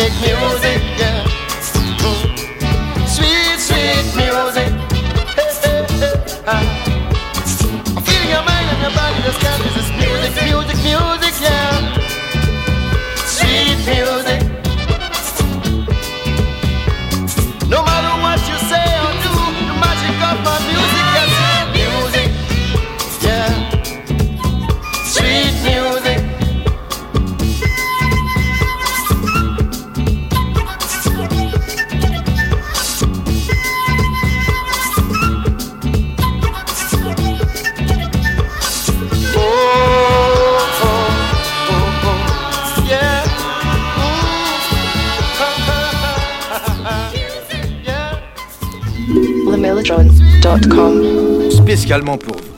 make music, spécialement pour vous.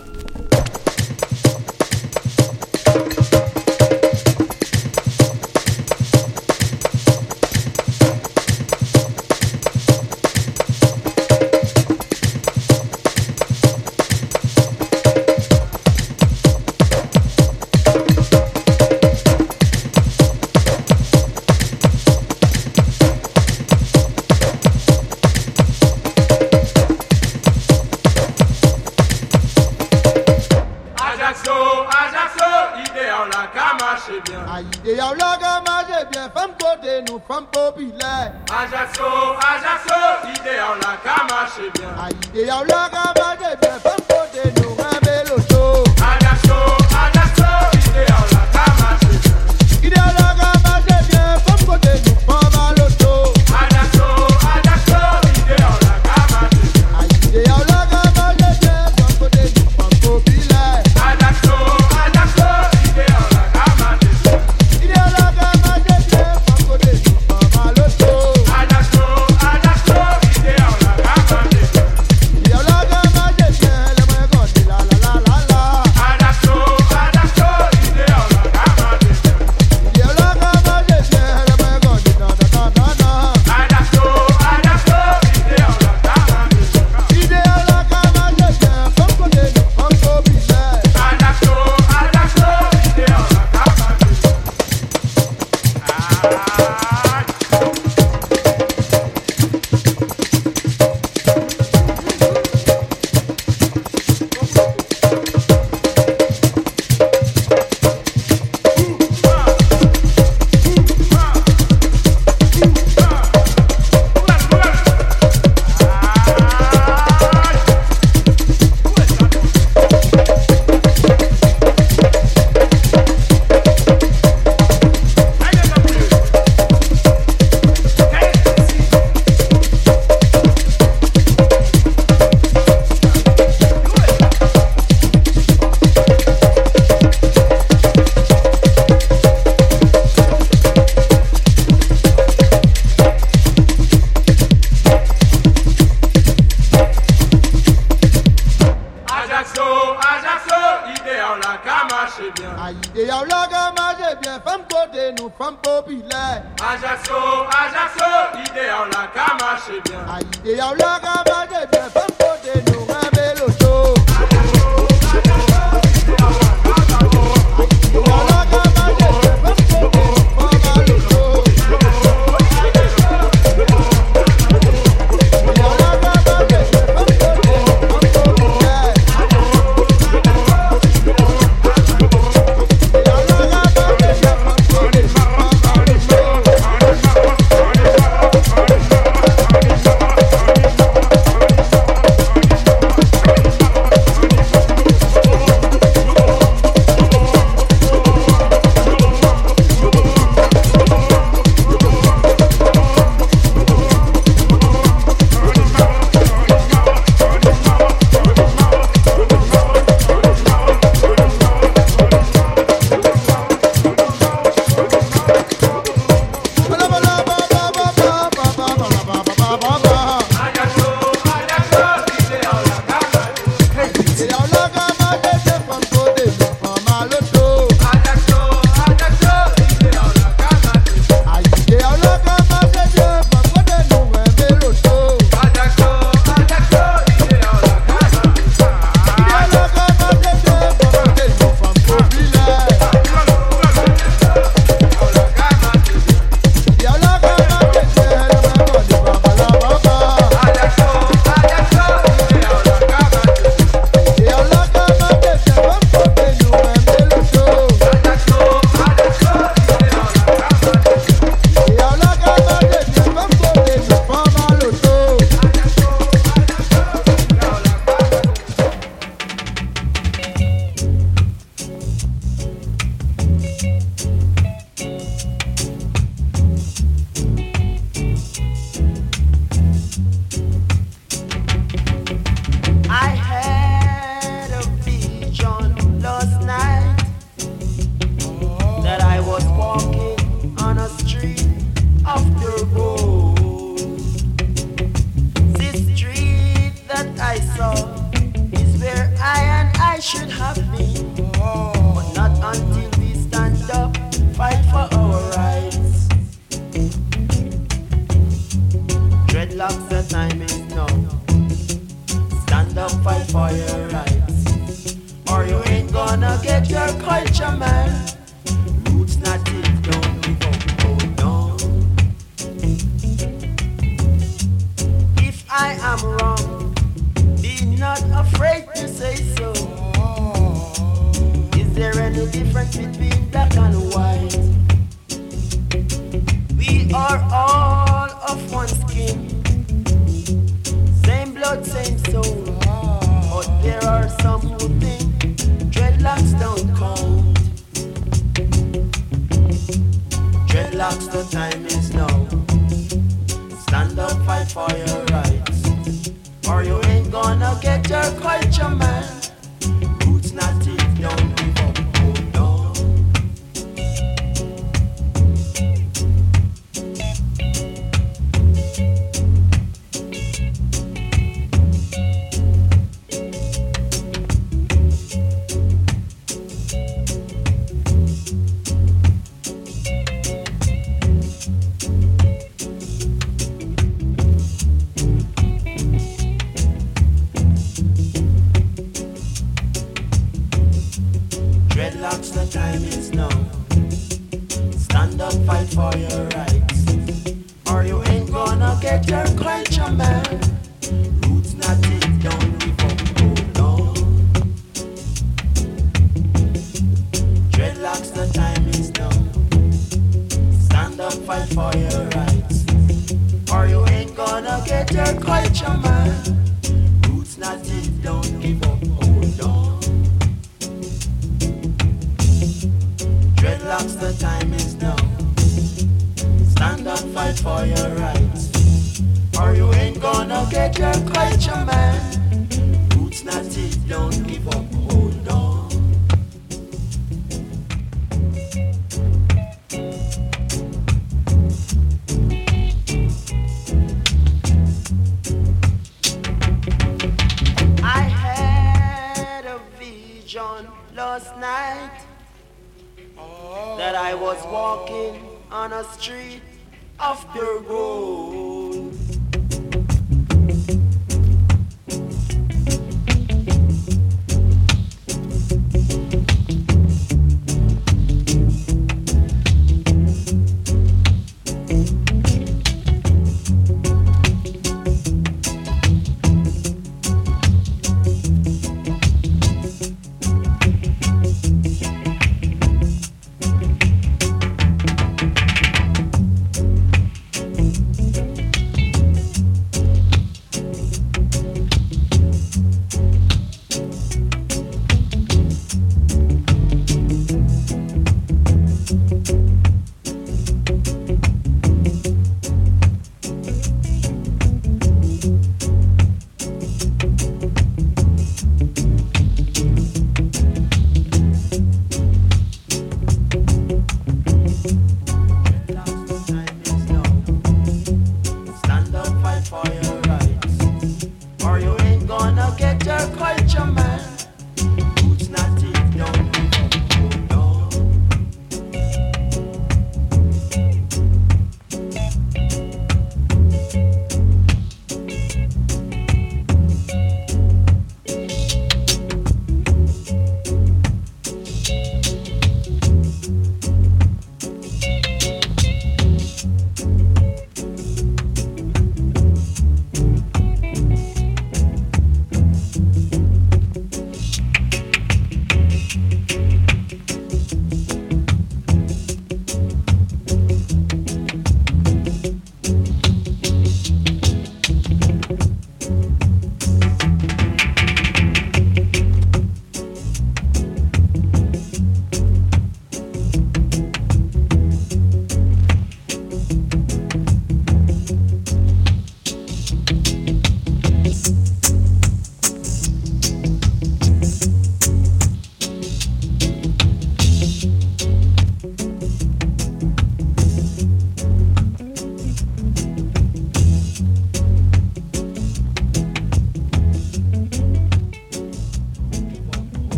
or you ain't gonna get your crunch on man.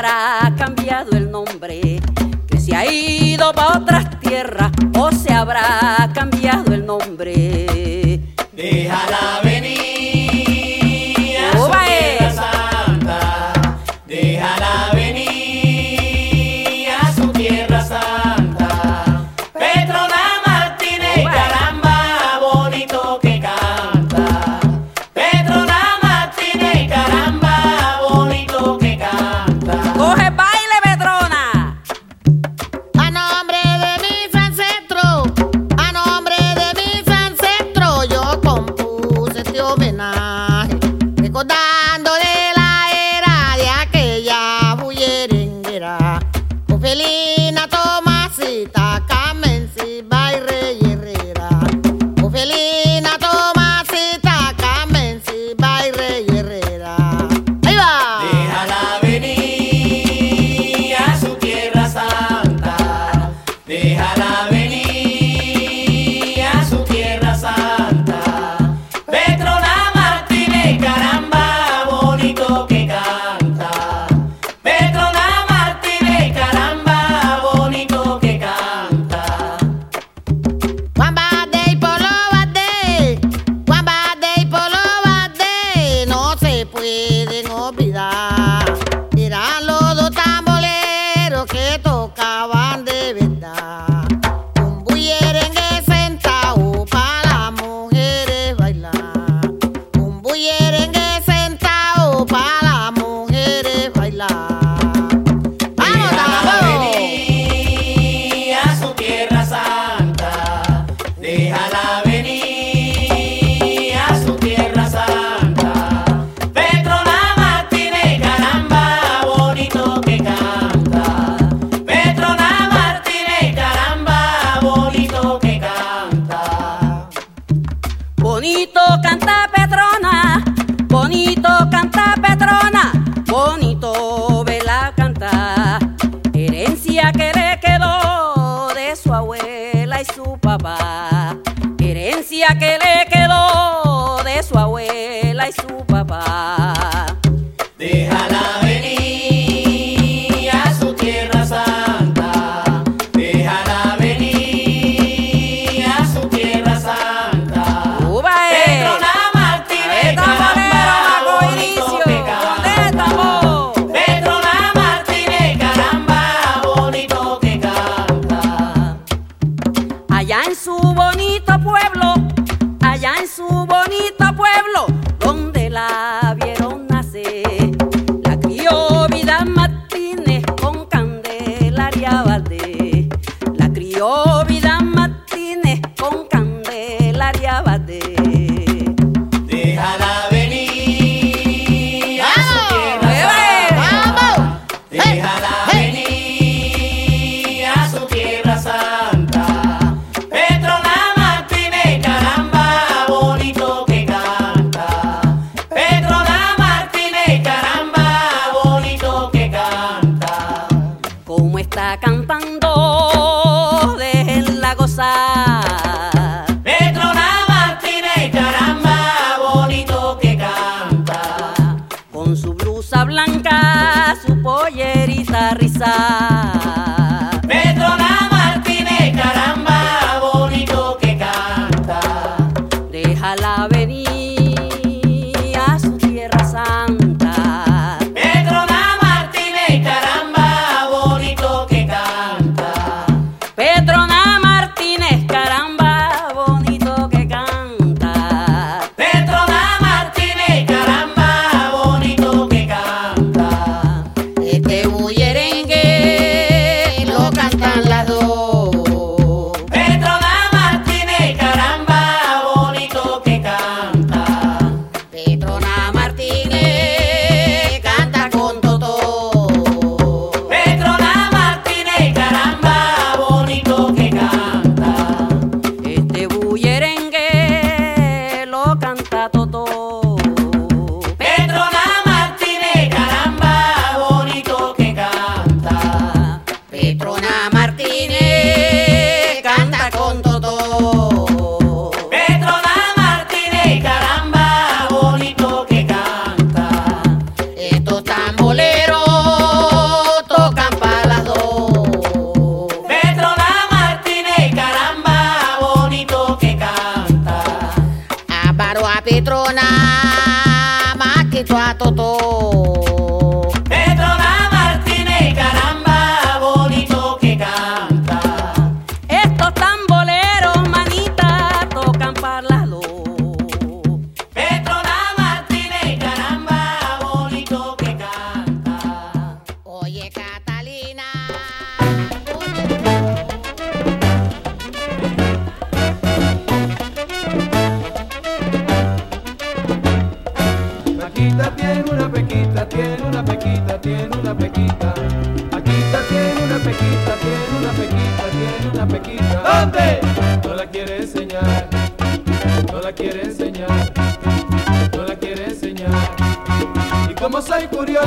habrá cambiado el nombre, que se ha ido para otras tierras o se habrá passar.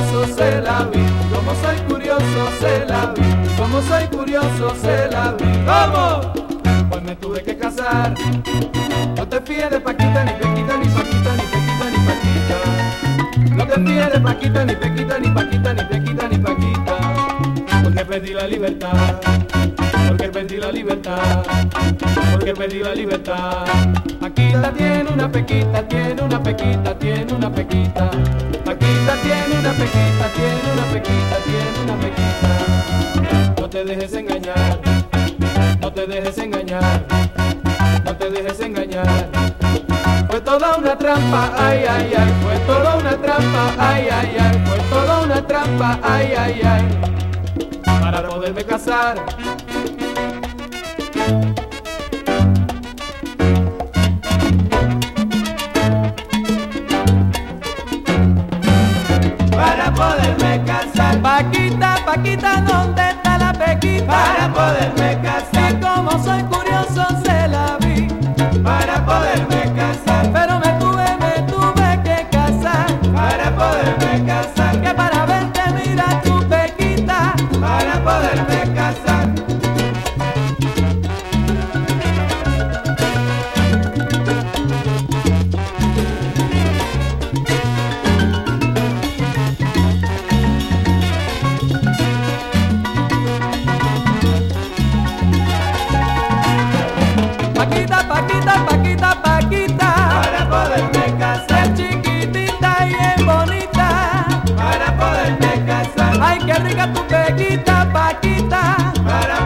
curioso se como soy curioso se la vi, como soy curioso se la vi, vamos. Pues me tuve que casar, no te fíes de Paquita, ni Pequita, ni Paquita, ni Pequita, ni Paquita. No te fíes de Paquita, ni Pequita, ni Paquita, ni Pequita, ni Paquita. Porque perdí la libertad, porque perdí la libertad, porque perdí la libertad. Paquita tiene una Pequita, ay, ay, ay, fue toda una trampa, ay, ay, ay, fue toda una trampa, ay, ay, ay, para poderme casar.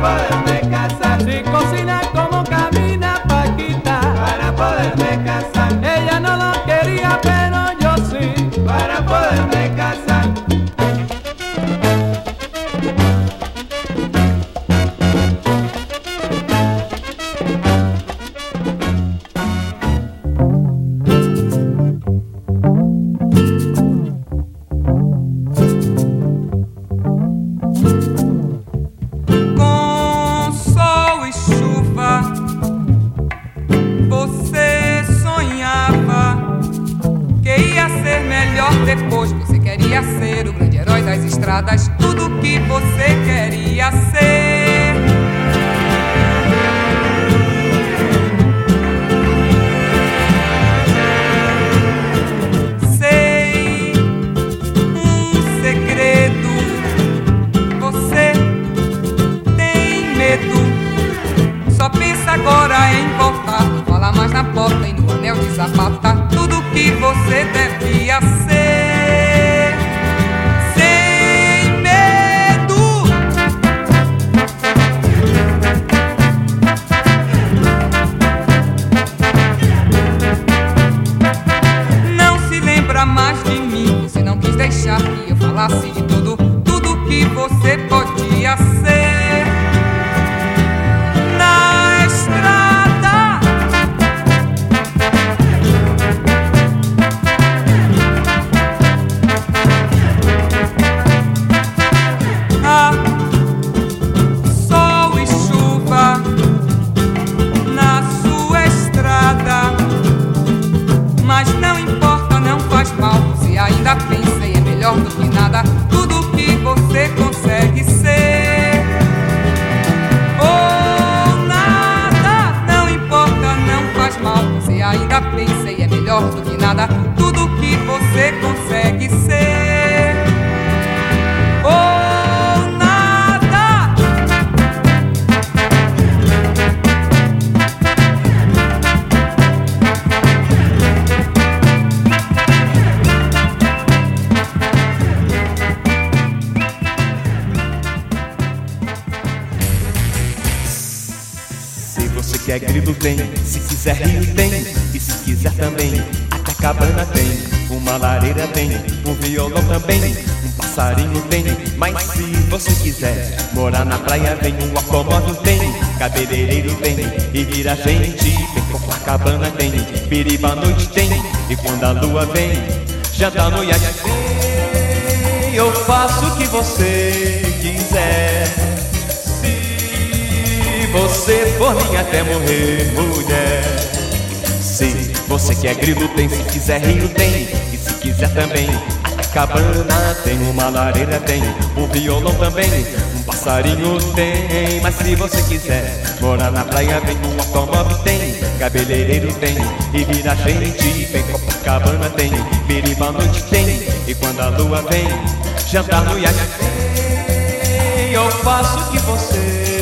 们。tudo, tudo que você pode cabana tem, uma lareira tem, um violão também, um passarinho tem, mas se você quiser morar na praia vem, um automóvel tem, cabeleireiro tem, e vira gente, vem Copacabana tem, piriba à noite tem, e quando a lua vem, jantar no iate tem, eu faço o que você quiser. Se você for minha até morrer, mulher. Você quer grilo, tem. Se quiser rio, tem. E se quiser também. A cabana tem, uma lareira tem. Um violão também. Um passarinho tem. Mas se você quiser morar na praia, vem. Um automóvel tem. Cabeleireiro tem. E vira gente, vem. Copacabana tem. Biriba noite tem. E quando a lua vem, jantar no iate tem. Eu faço o que você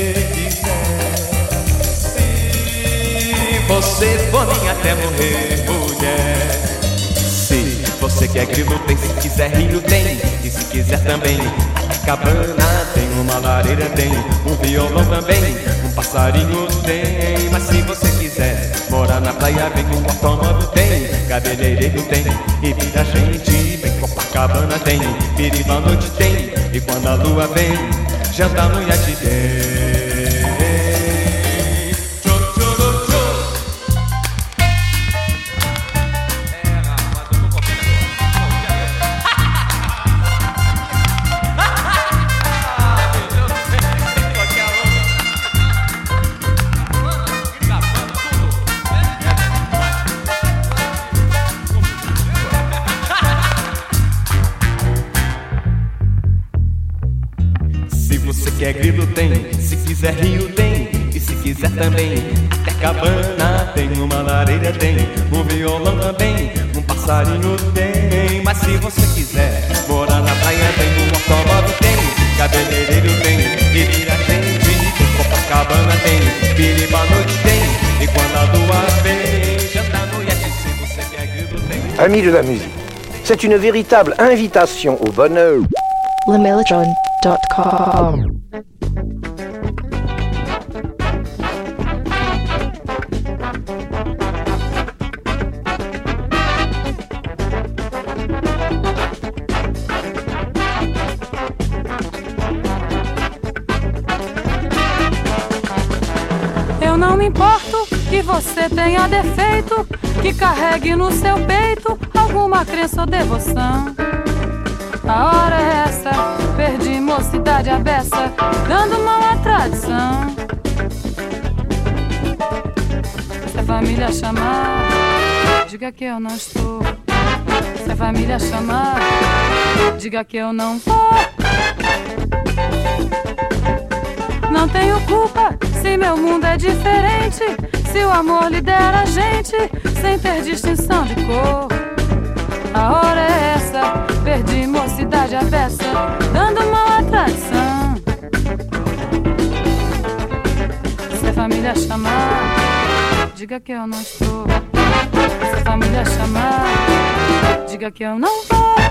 você for minha até morrer, mulher. Se você quer grilo, tem. Se quiser rio, tem. E se quiser também. Cabana tem, uma lareira tem. Um violão também. Um passarinho tem. Mas se você quiser morar na praia, vem com automóvel tem. Cabeleireiro tem. E vira gente. Vem Copacabana tem. Piriba noite tem. E quando a lua vem, jantar no iate tem. Quiser também, até cabana tem, uma lareira tem, um violão também, um passarinho tem. Mas se você quiser morar na praia tem, um automóvel tem, cabeleireiro tem, e vira gente, tem Copacabana tem, piriba noite tem, e quando a lua vem, jantar no iate, se você quer grilo tem. Amis de la musique, c'est une véritable invitation au bonheur. lemelodron.com. não me importo que você tenha defeito, que carregue no seu peito alguma crença ou devoção. A hora é essa, perdi mocidade a beça, dando mão à tradição. Se a família chamar, diga que eu não estou. Se a família chamar, diga que eu não vou. Não tenho culpa se meu mundo é diferente. Se o amor lidera a gente sem ter distinção de cor. A hora é essa, perdi mocidade a beça, dando mão à tradição. Se a família chamar, diga que eu não estou. Se a família chamar, diga que eu não vou.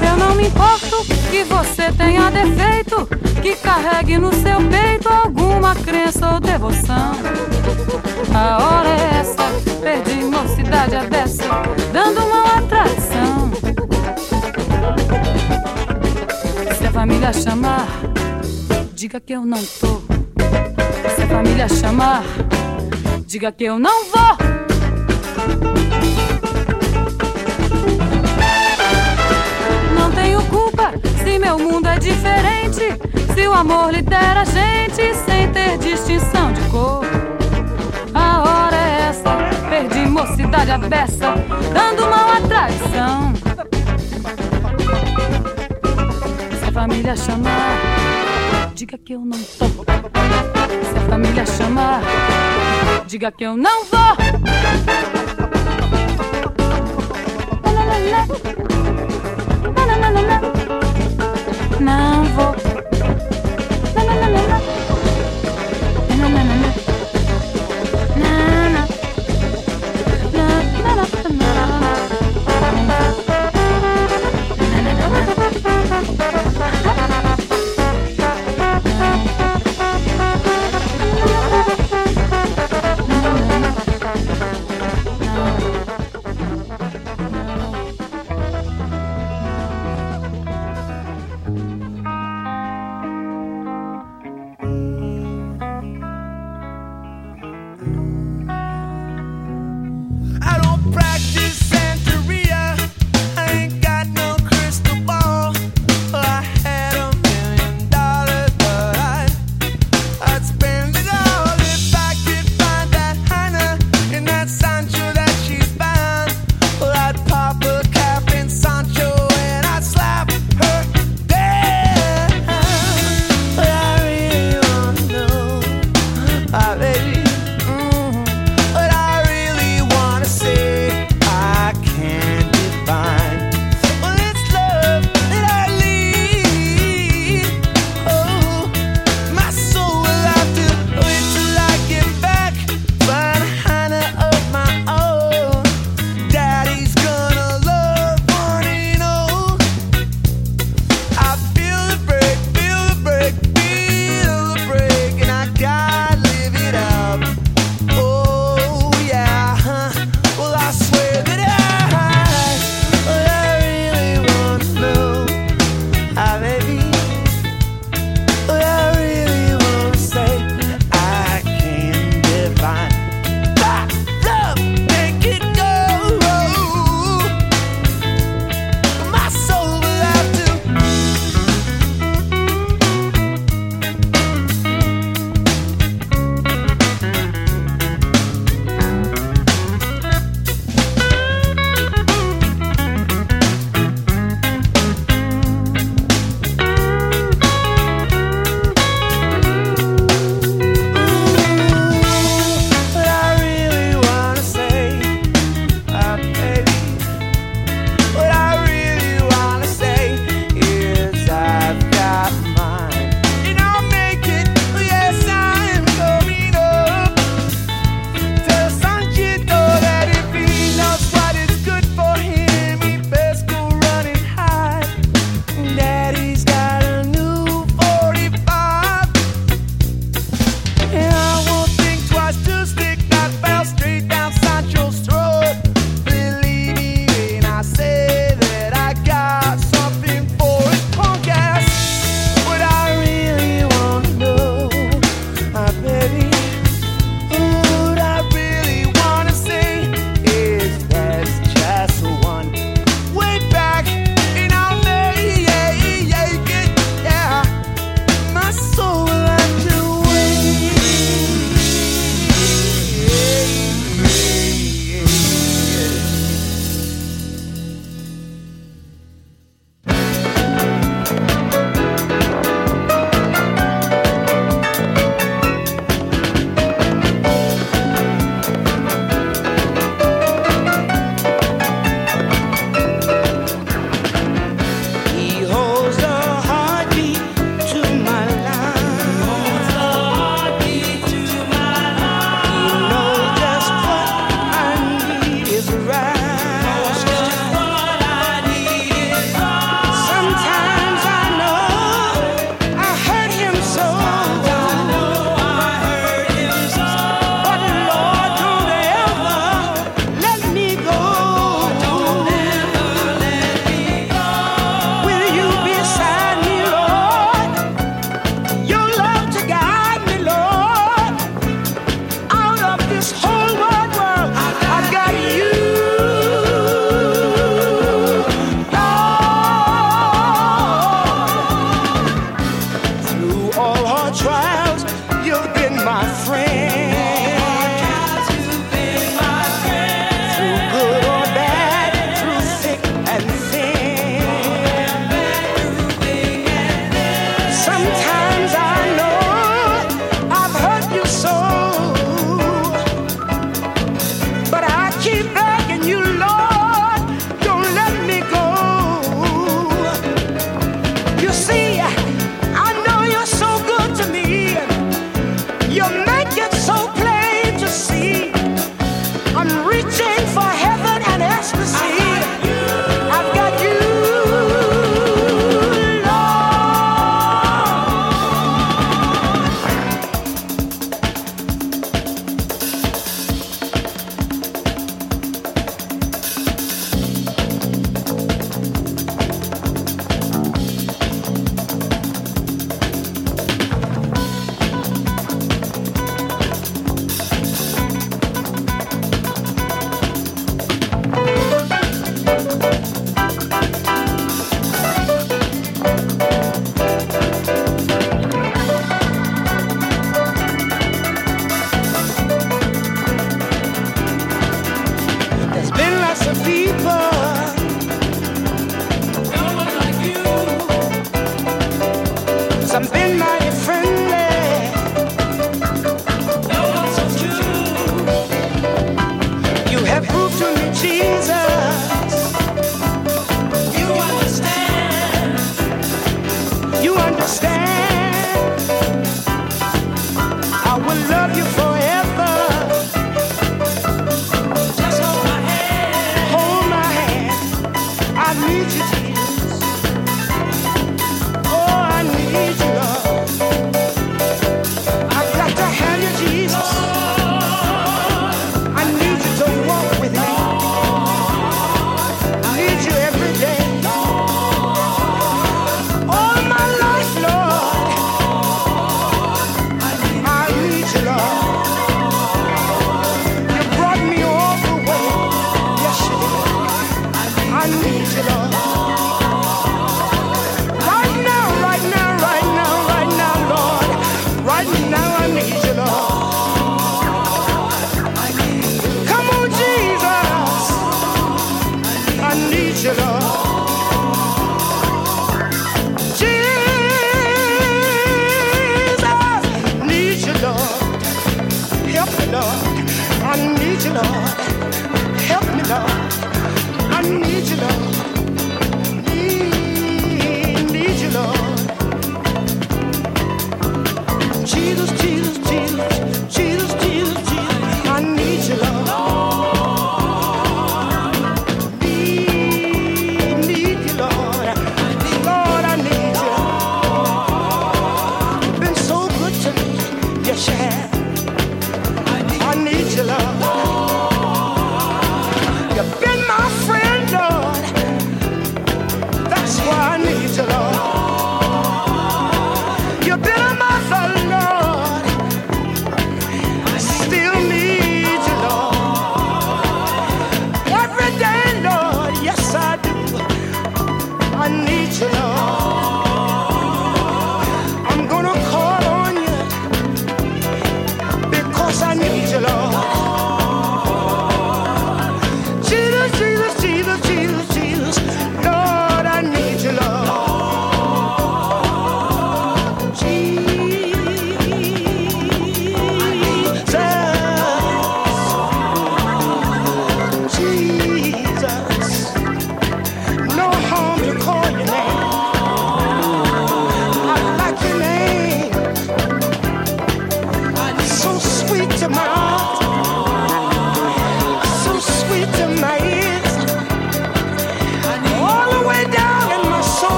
Eu não me importo que você tenha defeito, que carregue no seu peito alguma crença ou devoção. A hora é essa, perdi mocidade a beça, dando mão à tradição. Se a família chamar, diga que eu não tô. Família chamar, diga que eu não vou. Não tenho culpa se meu mundo é diferente. Se o amor lidera a gente sem ter distinção de cor. A hora é essa, perdi mocidade a beça, dando mão à traição. Se a família chamar, diga que eu não tô. Se a família chamar, diga que eu não vou. Não vou.